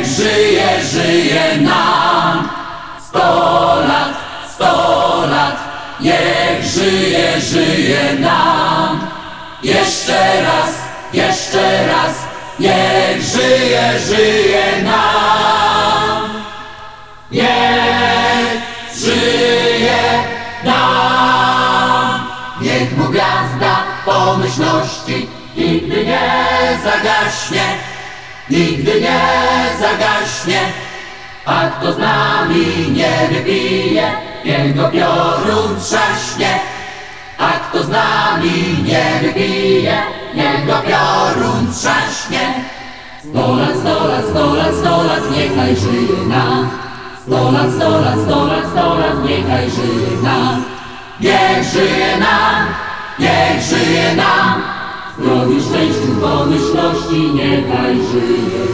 Niech żyje, żyje nam. Sto lat, sto lat. Niech żyje, żyje nam. Jeszcze raz, jeszcze raz. Niech żyje, żyje nam. Niech żyje nam. Niech mu gwiazda pomyślności Nigdy nie zagaśnie. Nigdy nie zagaśnie. A kto z nami nie wypije, jego piorun trzaśnie. A kto z nami nie wypije, jego piorun trzaśnie. Sto lat, sto lat, sto lat, sto lat, niechaj żyje nam. Sto lat, sto lat, sto lat, sto lat, niechaj żyje nam. Niech żyje nam, niech żyje nam. Zdrowiu, szczęściu, pomyślności, niechaj żyje